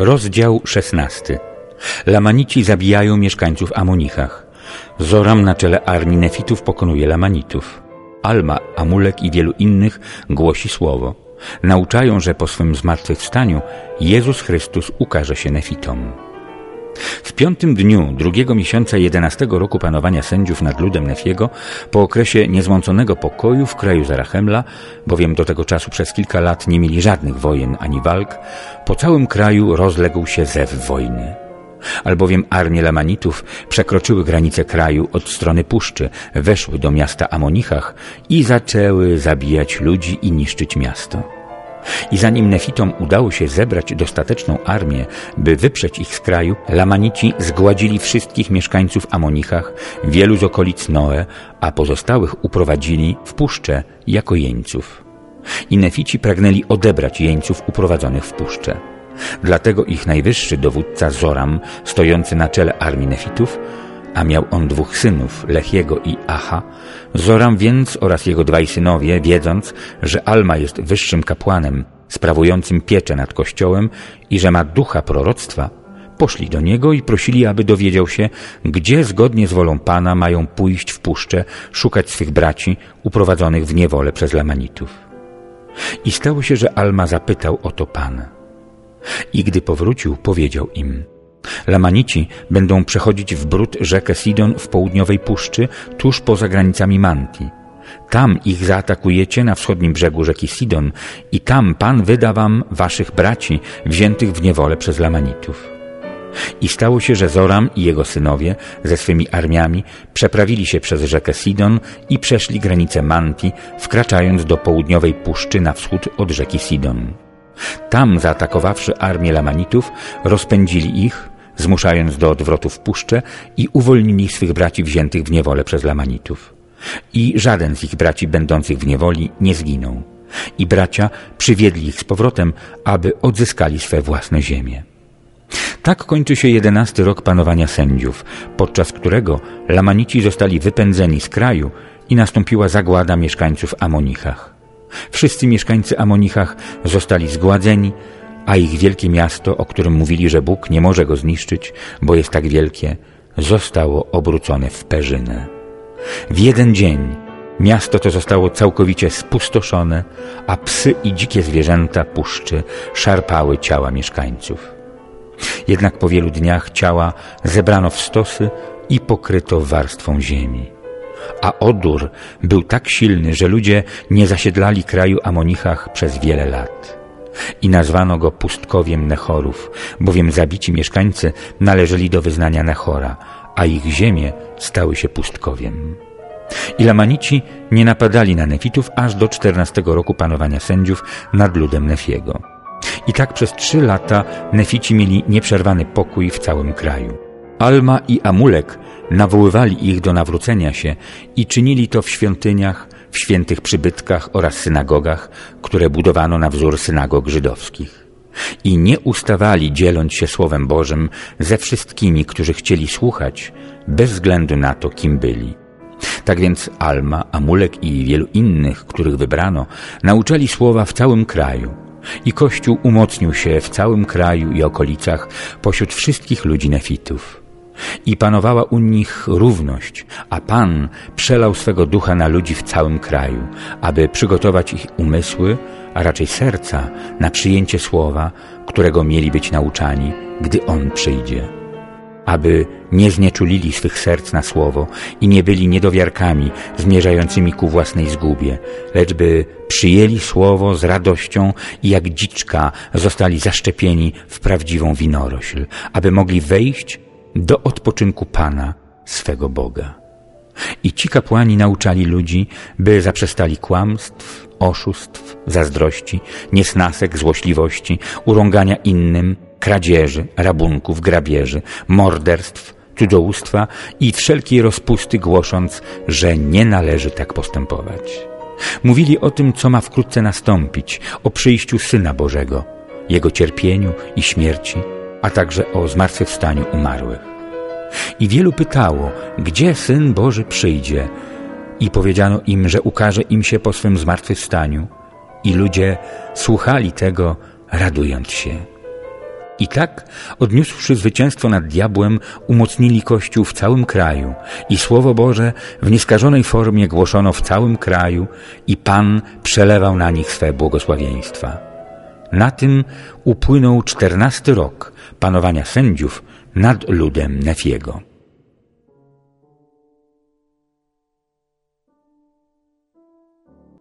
Rozdział szesnasty. Lamanici zabijają mieszkańców Amonichach. Zoram na czele armii Nefitów pokonuje Lamanitów. Alma, Amulek i wielu innych głosi słowo. Nauczają, że po swym zmartwychwstaniu Jezus Chrystus ukaże się Nefitom. W piątym dniu drugiego miesiąca jedenastego roku panowania sędziów nad ludem Nefiego, po okresie niezmąconego pokoju w kraju Zarachemla, bowiem do tego czasu przez kilka lat nie mieli żadnych wojen ani walk, po całym kraju rozległ się zew wojny. Albowiem armie Lamanitów przekroczyły granice kraju od strony puszczy, weszły do miasta Amonichach i zaczęły zabijać ludzi i niszczyć miasto. I zanim Nefitom udało się zebrać dostateczną armię, by wyprzeć ich z kraju, Lamanici zgładzili wszystkich mieszkańców Amonichach, wielu z okolic Noe, a pozostałych uprowadzili w puszczę jako jeńców. I Nefici pragnęli odebrać jeńców uprowadzonych w puszczę. Dlatego ich najwyższy dowódca Zoram, stojący na czele armii Nefitów, a miał on dwóch synów, Lechiego i Aha. Zoram więc oraz jego dwaj synowie, wiedząc, że Alma jest wyższym kapłanem, sprawującym pieczę nad kościołem i że ma ducha proroctwa, poszli do niego i prosili, aby dowiedział się, gdzie zgodnie z wolą Pana mają pójść w puszczę, szukać swych braci uprowadzonych w niewolę przez Lamanitów. I stało się, że Alma zapytał o to Pana. I gdy powrócił, powiedział im – Lamanici będą przechodzić w brud rzekę Sidon w południowej puszczy, tuż poza granicami Manti. Tam ich zaatakujecie na wschodnim brzegu rzeki Sidon i tam Pan wyda wam waszych braci wziętych w niewolę przez Lamanitów. I stało się, że Zoram i jego synowie ze swymi armiami przeprawili się przez rzekę Sidon i przeszli granicę Manti, wkraczając do południowej puszczy na wschód od rzeki Sidon. Tam, zaatakowawszy armię Lamanitów, rozpędzili ich, zmuszając do odwrotu w puszczę i uwolnili swych braci wziętych w niewolę przez Lamanitów. I żaden z ich braci będących w niewoli nie zginął. I bracia przywiedli ich z powrotem, aby odzyskali swe własne ziemie. Tak kończy się jedenasty rok panowania sędziów, podczas którego Lamanici zostali wypędzeni z kraju i nastąpiła zagłada mieszkańców Amonichach. Wszyscy mieszkańcy Amonichach zostali zgładzeni, a ich wielkie miasto, o którym mówili, że Bóg nie może go zniszczyć, bo jest tak wielkie, zostało obrócone w perzynę. W jeden dzień miasto to zostało całkowicie spustoszone, a psy i dzikie zwierzęta puszczy szarpały ciała mieszkańców. Jednak po wielu dniach ciała zebrano w stosy i pokryto warstwą ziemi. A odór był tak silny, że ludzie nie zasiedlali kraju Amonichach przez wiele lat i nazwano go pustkowiem Nechorów, bowiem zabici mieszkańcy należeli do wyznania Nechora, a ich ziemie stały się pustkowiem. I Lamanici nie napadali na Nefitów aż do czternastego roku panowania sędziów nad ludem Nefiego. I tak przez trzy lata Nefici mieli nieprzerwany pokój w całym kraju. Alma i Amulek nawoływali ich do nawrócenia się i czynili to w świątyniach, w świętych przybytkach oraz synagogach, które budowano na wzór synagog żydowskich. I nie ustawali dzieląc się Słowem Bożym ze wszystkimi, którzy chcieli słuchać, bez względu na to, kim byli. Tak więc Alma, Amulek i wielu innych, których wybrano, nauczali słowa w całym kraju. I Kościół umocnił się w całym kraju i okolicach pośród wszystkich ludzi nefitów i panowała u nich równość, a Pan przelał swego ducha na ludzi w całym kraju, aby przygotować ich umysły, a raczej serca na przyjęcie słowa, którego mieli być nauczani, gdy On przyjdzie. Aby nie znieczulili swych serc na słowo i nie byli niedowiarkami zmierzającymi ku własnej zgubie, lecz by przyjęli słowo z radością i jak dziczka zostali zaszczepieni w prawdziwą winorośl, aby mogli wejść do odpoczynku Pana, swego Boga. I ci kapłani nauczali ludzi, by zaprzestali kłamstw, oszustw, zazdrości, niesnasek, złośliwości, urągania innym, kradzieży, rabunków, grabieży, morderstw, cudzołóstwa i wszelkiej rozpusty głosząc, że nie należy tak postępować. Mówili o tym, co ma wkrótce nastąpić, o przyjściu Syna Bożego, Jego cierpieniu i śmierci, a także o zmartwychwstaniu umarłych. I wielu pytało, gdzie Syn Boży przyjdzie, i powiedziano im, że ukaże im się po swym zmartwychwstaniu. I ludzie słuchali tego, radując się. I tak, odniósłszy zwycięstwo nad diabłem, umocnili Kościół w całym kraju i Słowo Boże w nieskażonej formie głoszono w całym kraju i Pan przelewał na nich swe błogosławieństwa. Na tym upłynął czternasty rok panowania sędziów nad ludem Nefiego.